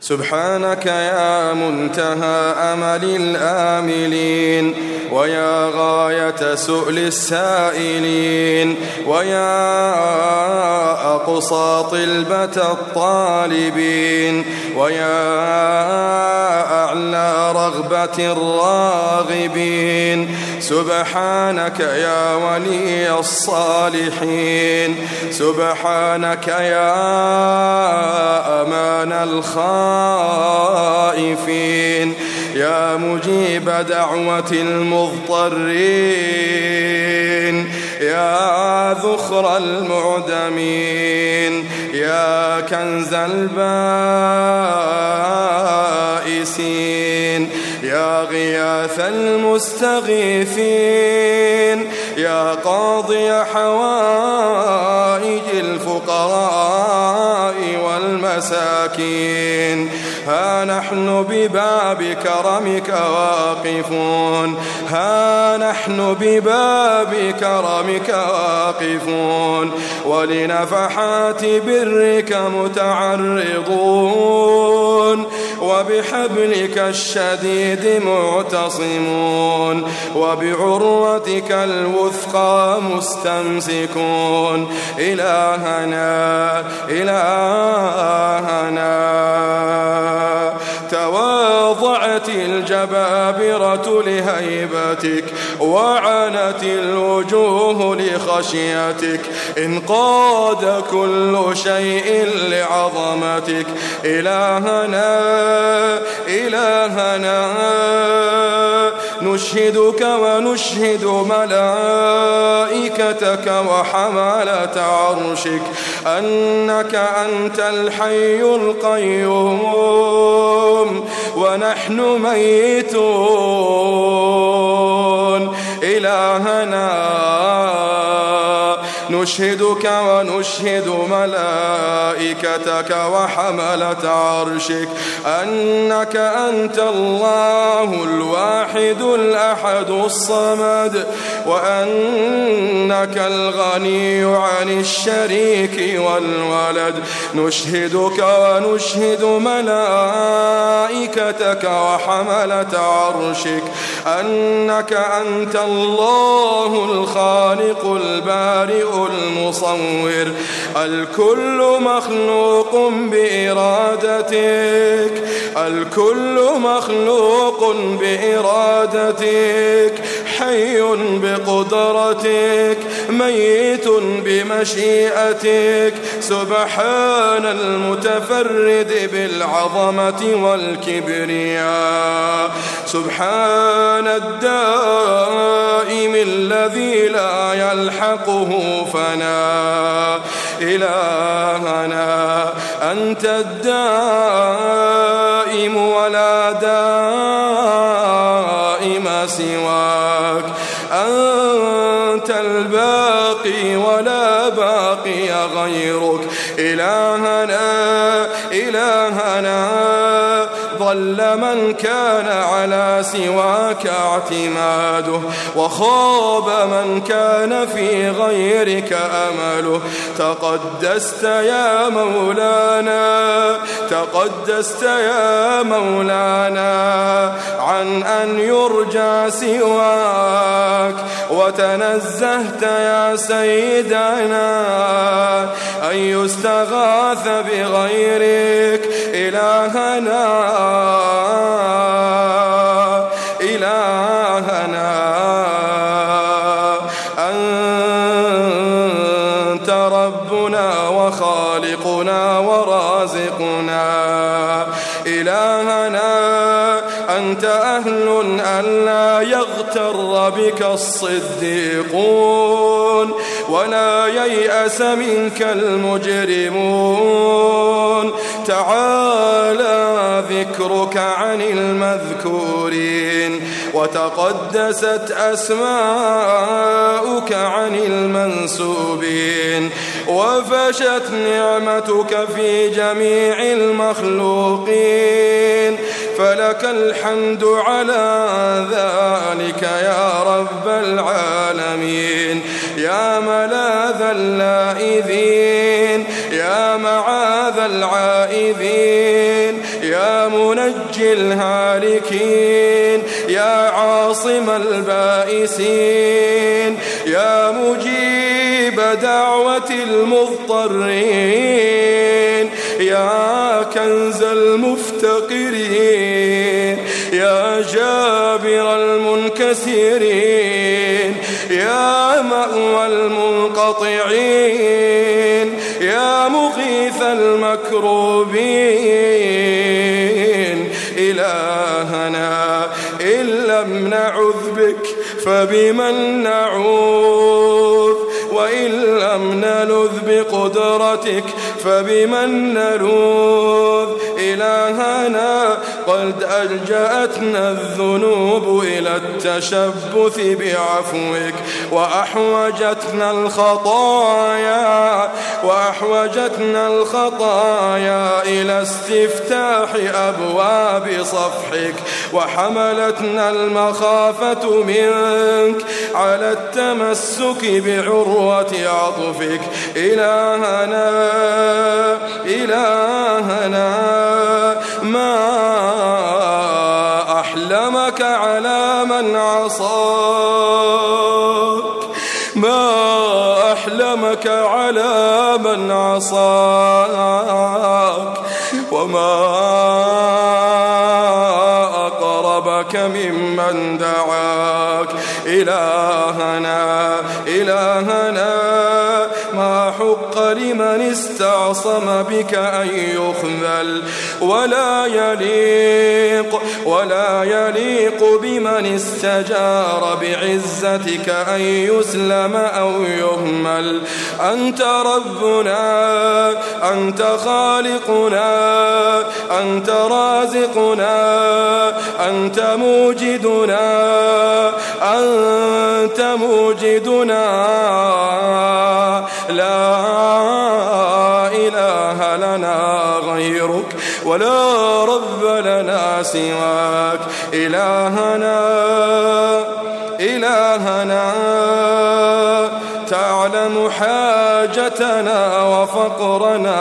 سبحانك يا منتهى أمل الآملين ويا غاية سؤل السائلين ويا أقصى طلبة الطالبين ويا أعلى رغبة الراغبين. سبحانك يا ولي الصالحين سبحانك يا أمان الخائفين يا مجيب دعوة المضطرين. يا ذخر المعدمين. يا كنز البائسين. يا غياث المستغيثين. يا قاضي حوائج الفقراء. والمساكين ها نحن بباب كرمك واقفون. ها نحن بباب كرمك واقفون. ولنفحات برك متعرضون. وبحبلك الشديد معتصمون. وبعروتك الوثقى مستمسكون. إلهنا إلهنا. تواضعت الجبابرة لهيبتك وعنت الوجوه لخشيتك انقاد كل شيء لعظمتك إلهنا إلهنا نشهدك ونشهد ملائكتك وحملة عرشك أنك أنت الحي القيوم ونحن ميتون. إلهنا نشهدك ونشهد ملائكتك وحملة عرشك أنك أنت الله الواحد الأحد الصمد وأنك الغني عن الشريك والولد. نشهدك ونشهد ملائكتك وحملة عرشك. أنك أنت الله الخالق البارئ المصور. الكل مخلوق بإرادتك. الكل مخلوق بإرادتك. حي بقدرتك ميت بمشيئتك. سبحان المتفرد بالعظمة والكبرياء. سبحان الدائم الذي لا يلحقه فنا. إلهنا أنت الدائم ولا دائم سواك. الباقي ولا باقي غيرك. إلهنا ضل من كان على سواك اعتماده وخاب من كان في غيرك أمله. تقدست يا مولانا تقدست يا مولانا عن أن يرجى سواك. وتنزهت يا سيدنا أن يستغاث بغيرك. إلهنا بك الصديقون ولا ييأس منك المجرمون تعالى ذكرك عن المذكورين وتقدست أسماؤك عن المنسوبين وفشت نعمتك في جميع المخلوقين فلك الحمد على ذلك يا رب العالمين. يا ملاذ اللائذين يا معاذ العائذين يا منجي الهالكين يا عاصم البائسين يا مجيب دعوة المضطرين يا كنز المفتقرين يا جابر المنكسرين يا مأوى المنقطعين يا مغيث المكروبين. إلهنا إن لم نعذ بك فبمن نعوذ؟ وإن لم نلذ بقدرتك فبمن نلوذ إلهنا قد ألجأتنا الذنوب إلى التشبث بعفوك وأحوجتنا الخطايا وأحوجتنا الخطايا إلى استفتاح أبواب صفحك وحملتنا المخافة منك على التمسك بعروة عطفك. إلهنا إلهنا ما أحلمك على من عصاك. ما أحلمك على من عصاك. وما أقربك ممن دعاك. إلهنا إلهنا ما حق لمن استعصم بك أن يخذل. ولا يليق ولا يليق بمن استجار بعزتك أن يسلم أو يهمل. أنت ربنا أنت خالقنا أنت رازقنا أنت موجدنا أنت موجدنا. لا إله لنا غيرك ولا رب لنا سواك. إلهنا إلهنا تعلم حاجتنا وفقرنا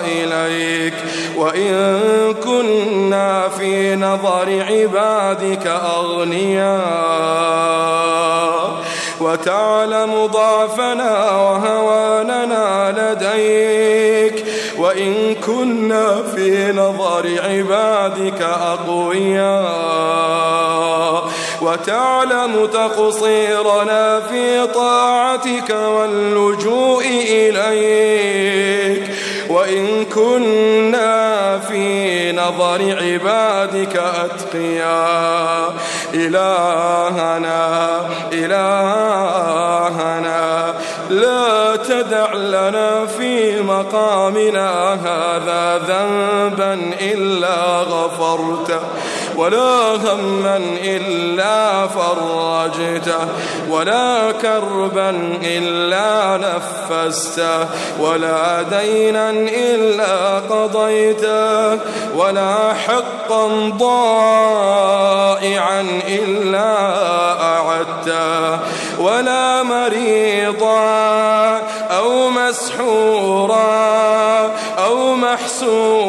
إليك. وإن كنا في نظر عبادك أغنياء. وتعلم ضعفنا وهواننا لديك. وإن كنا في نظر عبادك أقوياء. وتعلم تقصيرنا في طاعتك واللجوء إليك. وإن كنا في نظر عبادك أتقيا. إلهنا إلهنا. لا تدع لنا في مقامنا هذا ذنبا إلا غفرته. ولا هما إلا فرجته ولا كربا إلا نفسته ولا دينا إلا قضيته ولا حقا ضائعا إلا أعدته ولا مريضا أو مسحورا أو محسودا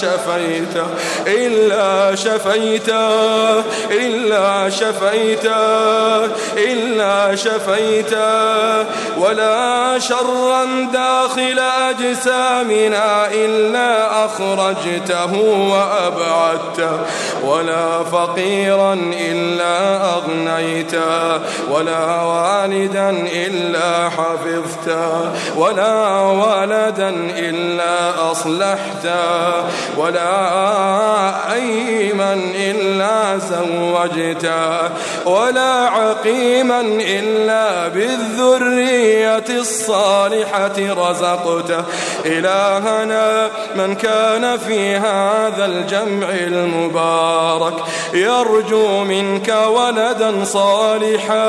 شفيته. إلا شفيته إلا شفيته إلا شفيته ولا شرا داخل أجسامنا إلا أخرجته وأبعدته ولا فقيرا إلا أغنيته ولا والدا إلا حفظته ولا ولدا إلا أصلحته ولا أيما إلا زوجته ولا عقيما إلا بالذرية الصالحة رزقته. إلهنا من كان في هذا الجمع المبارك يرجو منك ولدا صالحا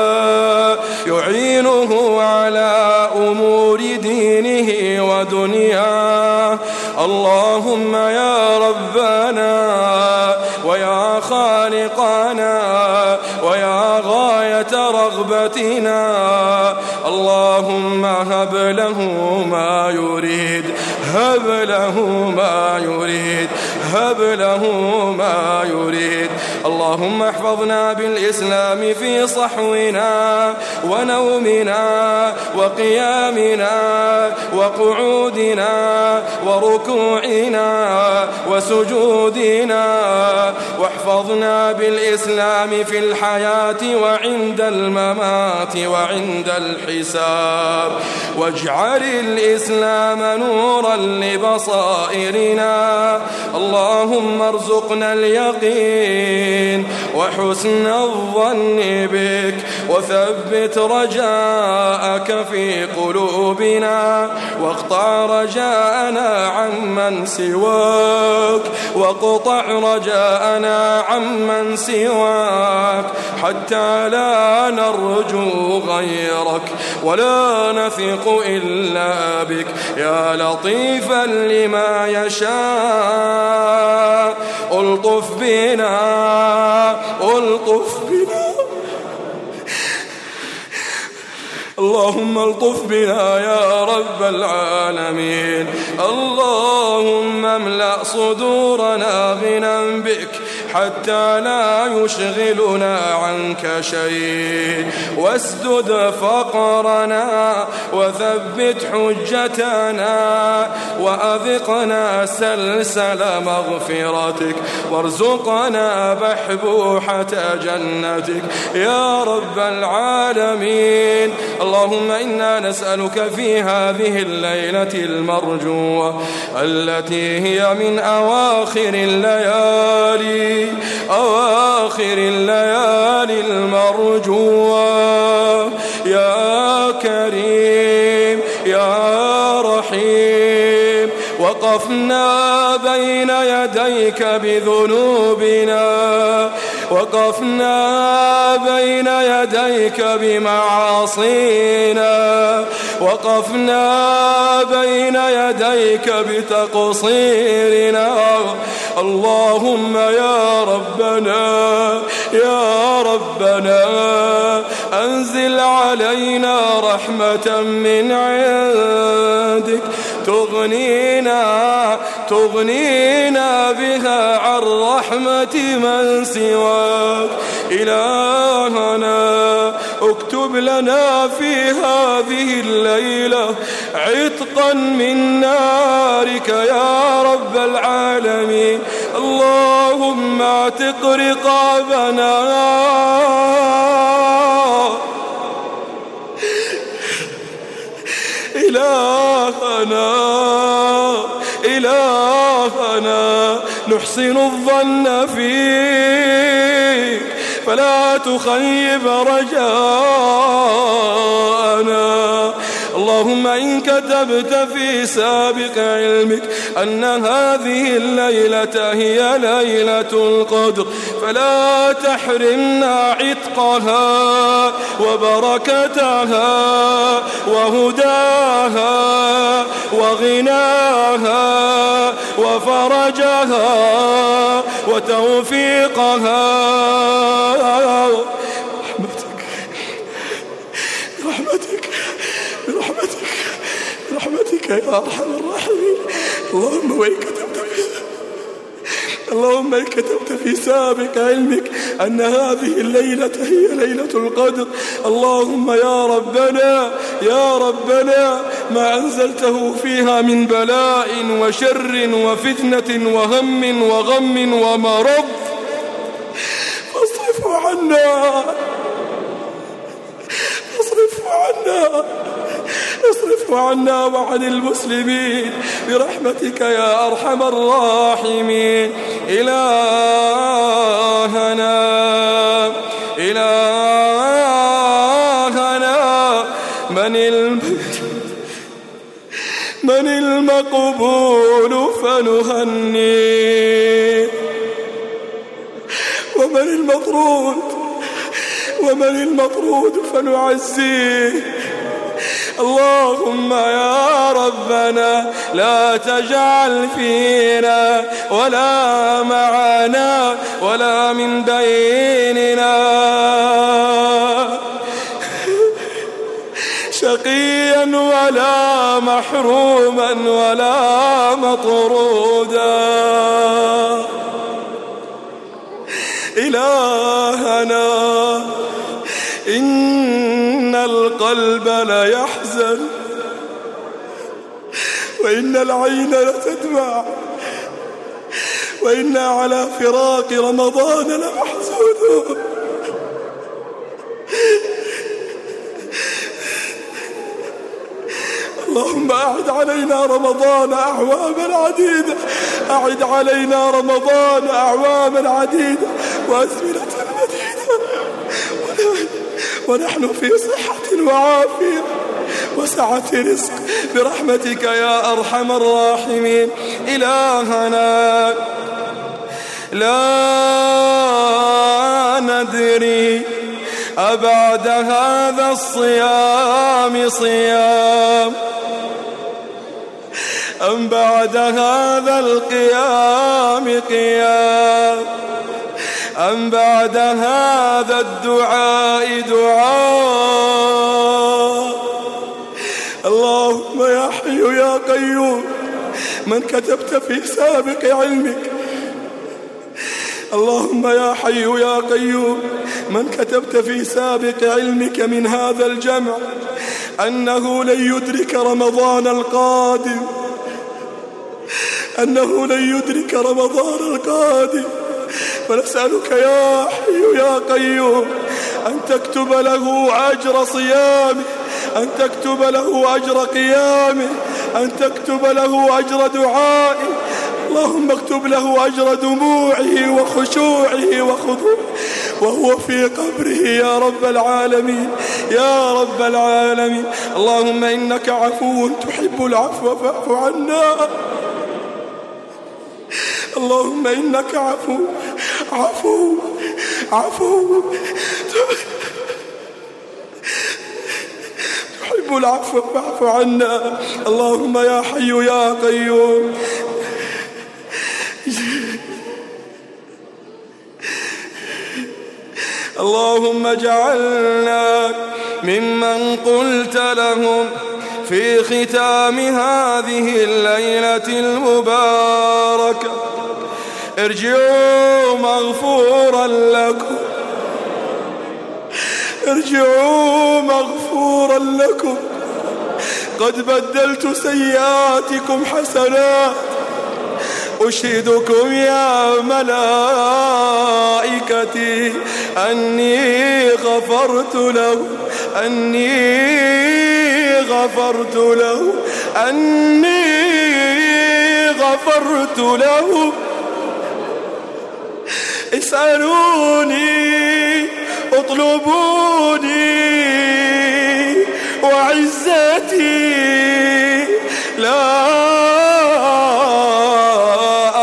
يعينه على أمور دينه ودنياه. اللهم يا ربنا خالقنا ويا غاية رغبتنا. الله اللهم هب له ما يريد هب له ما يريد. هب له ما يريد. اللهم احفظنا بالإسلام في صحونا ونومنا وقيامنا وقعودنا وركوعنا وسجودنا. واحفظنا بالإسلام في الحياة وعند الممات وعند الحساب. واجعل الإسلام نورا لبصائرنا. اللهم ارزقنا اليقين وحسن الظن بك وثبت رجاءك في قلوبنا واقطع رجاءنا عمن سواك واقطع رجاءنا عمن سواك حتى لا نرجو غيرك ولا نثق إلا بك. يا لطيفا لما يشاء ألطف بنا ألطف بنا. اللهم الطف بنا يا رب العالمين. اللهم املأ صدورنا غنى بك حتى لا يشغلنا عنك شيء. واسدد فقرنا وثبت حجتنا وأذقنا سلسل مغفرتك. وارزقنا بحبوحة جنتك. يا رب العالمين. اللهم إنا نسألك في هذه الليلة المرجوة التي هي من أواخر الليالي. أواخر الليالي المرجوة. يا كريم يا رحيم وقفنا بين يديك بذنوبنا. وقفنا بين يديك بمعاصينا وقفنا بين يديك بتقصيرنا. اللهم يا ربنا يا ربنا أنزل علينا رحمة من عندك. تغنينا تغنينا بها عن رحمة من سواك. إلهنا اكتب لنا في هذه الليلة عتقا من نارك يا رب العالمين. اللهم اعتق رقابنا. إلهنا. إلهنا نحسن الظن فيك فلا تخيب رجاءنا. اللهم إن كتبت في سابق علمك أن هذه الليلة هي ليلة القدر فلا تحرمنا عتقها وبركتها وهداها وغناها وفرجها وتوفيقها. برحمتك يا أرحم الراحمين. اللهم في اللهم إن كتبت في سابق علمك أن هذه الليلة هي ليلة القدر. اللهم يا ربنا يا ربنا ما أنزلته فيها من بلاء وشر وفتنة وهم وغم ومرض. فاصرفه عنا. فاصرفه عنا. اصرفه عنا وعن المسلمين. برحمتك يا أرحم الراحمين. إلهنا إلهنا. من من المقبول فنهنيه ومن المطرود ومن المطرود فنعزيه اللهم يا ربنا لا تجعل فينا ولا معنا ولا من بيننا. شقيا ولا محروما ولا مطرودا. إلهنا إن القلب ليحزن وإن العين لتدمع. وإنا على فراق رمضان لمحزونون اللهم أعد علينا رمضان أعواما عديدة أعد علينا رمضان أعواما عديدة وأزمنة مديدة ونحن في صحة وعافية. وسعة رزق برحمتك يا أرحم الراحمين. إلهنا لا ندري أبعد هذا الصيام صيام أم بعد هذا القيام قيام أم بعد هذا الدعاء دعاء. اللهم يا حي يا قيوم من كتبت في سابق علمك. اللهم يا حي يا قيوم من كتبت في سابق علمك من هذا الجمع أنه لن يدرك رمضان القادم. أنه لن يدرك رمضان القادم. فنسألك يا حي يا قيوم أن تكتب له أجر صيامه. أن تكتب له أجر قيامه أن تكتب له أجر دعائه. اللهم اكتب له أجر دموعه وخشوعه وخضوعه. وهو في قبره يا رب العالمين يا رب العالمين. اللهم إنك عفو تحب العفو فاعف عنا. اللهم إنك عفو عفو عفو. تحب العفو فاعف عنا. اللهم يا حي يا قيوم. اللهم اجعلنا ممن قلت لهم في ختام هذه الليلة المباركة. ارجعوا مغفورا لكم. ارجعوا مغفورا لكم. قد بدلت سيئاتكم حسنات أشهدكم يا ملائكتي أني غفرت له أني غفرت له أني غفرت له اسألوني اطلبوني وعزتي لا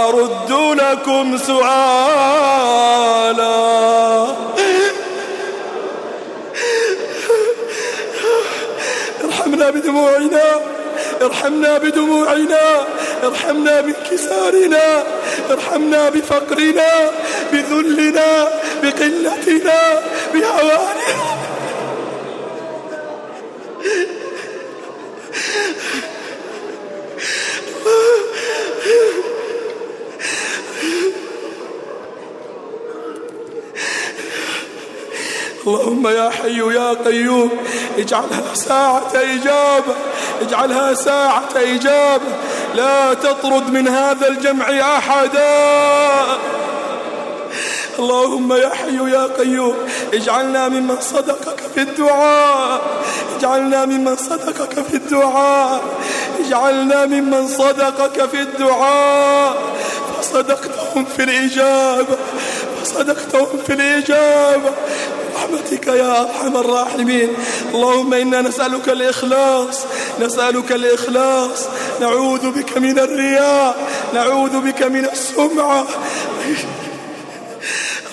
أرد لكم سؤالا. ارحمنا بدموعنا ارحمنا بدموعنا ارحمنا بانكسارنا ارحمنا بفقرنا بذلنا بقلتنا. بهواننا اللهم يا حي يا قيوم اجعلها ساعة إجابة اجعلها ساعة إجابة لا تطرد من هذا الجمع أحدا. اللهم يا حي يا قيوم اجعلنا ممن صدقك في الدعاء اجعلنا ممن صدقك في الدعاء اجعلنا ممن صدقك في الدعاء. فصدقتهم في الإجابة فصدقتهم في الإجابة. برحمتك يا أرحم الراحمين. اللهم إنا نسألك الإخلاص نسألك الإخلاص. نعوذ بك من الرياء نعوذ بك من السمعة.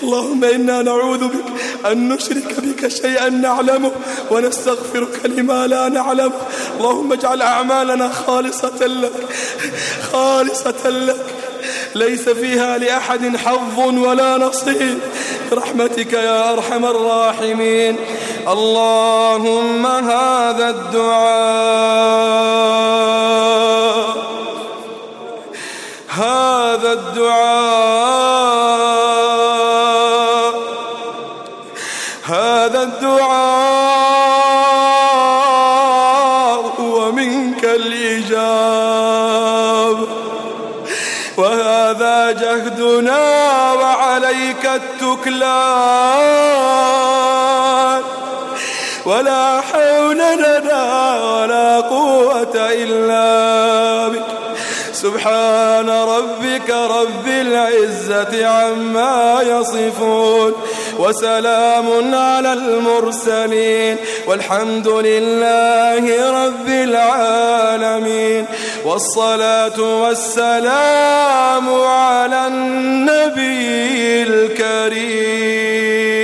اللهم إنا نعوذ بك أن نشرك بك شيئا نعلمه ونستغفرك لما لا نعلمه. اللهم اجعل أعمالنا خالصة لك خالصة لك. ليس فيها لأحد حظ ولا نصيب. برحمتك يا أرحم الراحمين. اللهم هذا الدعاء هذا الدعاء. الإجابة وهذا جهدنا وعليك التكلان ولا حول لنا ولا قوة إلا بك. سبحان ربك رب العزة عما يصفون. وسلام على المرسلين والحمد لله رب العالمين والصلاة والسلام على النبي الكريم.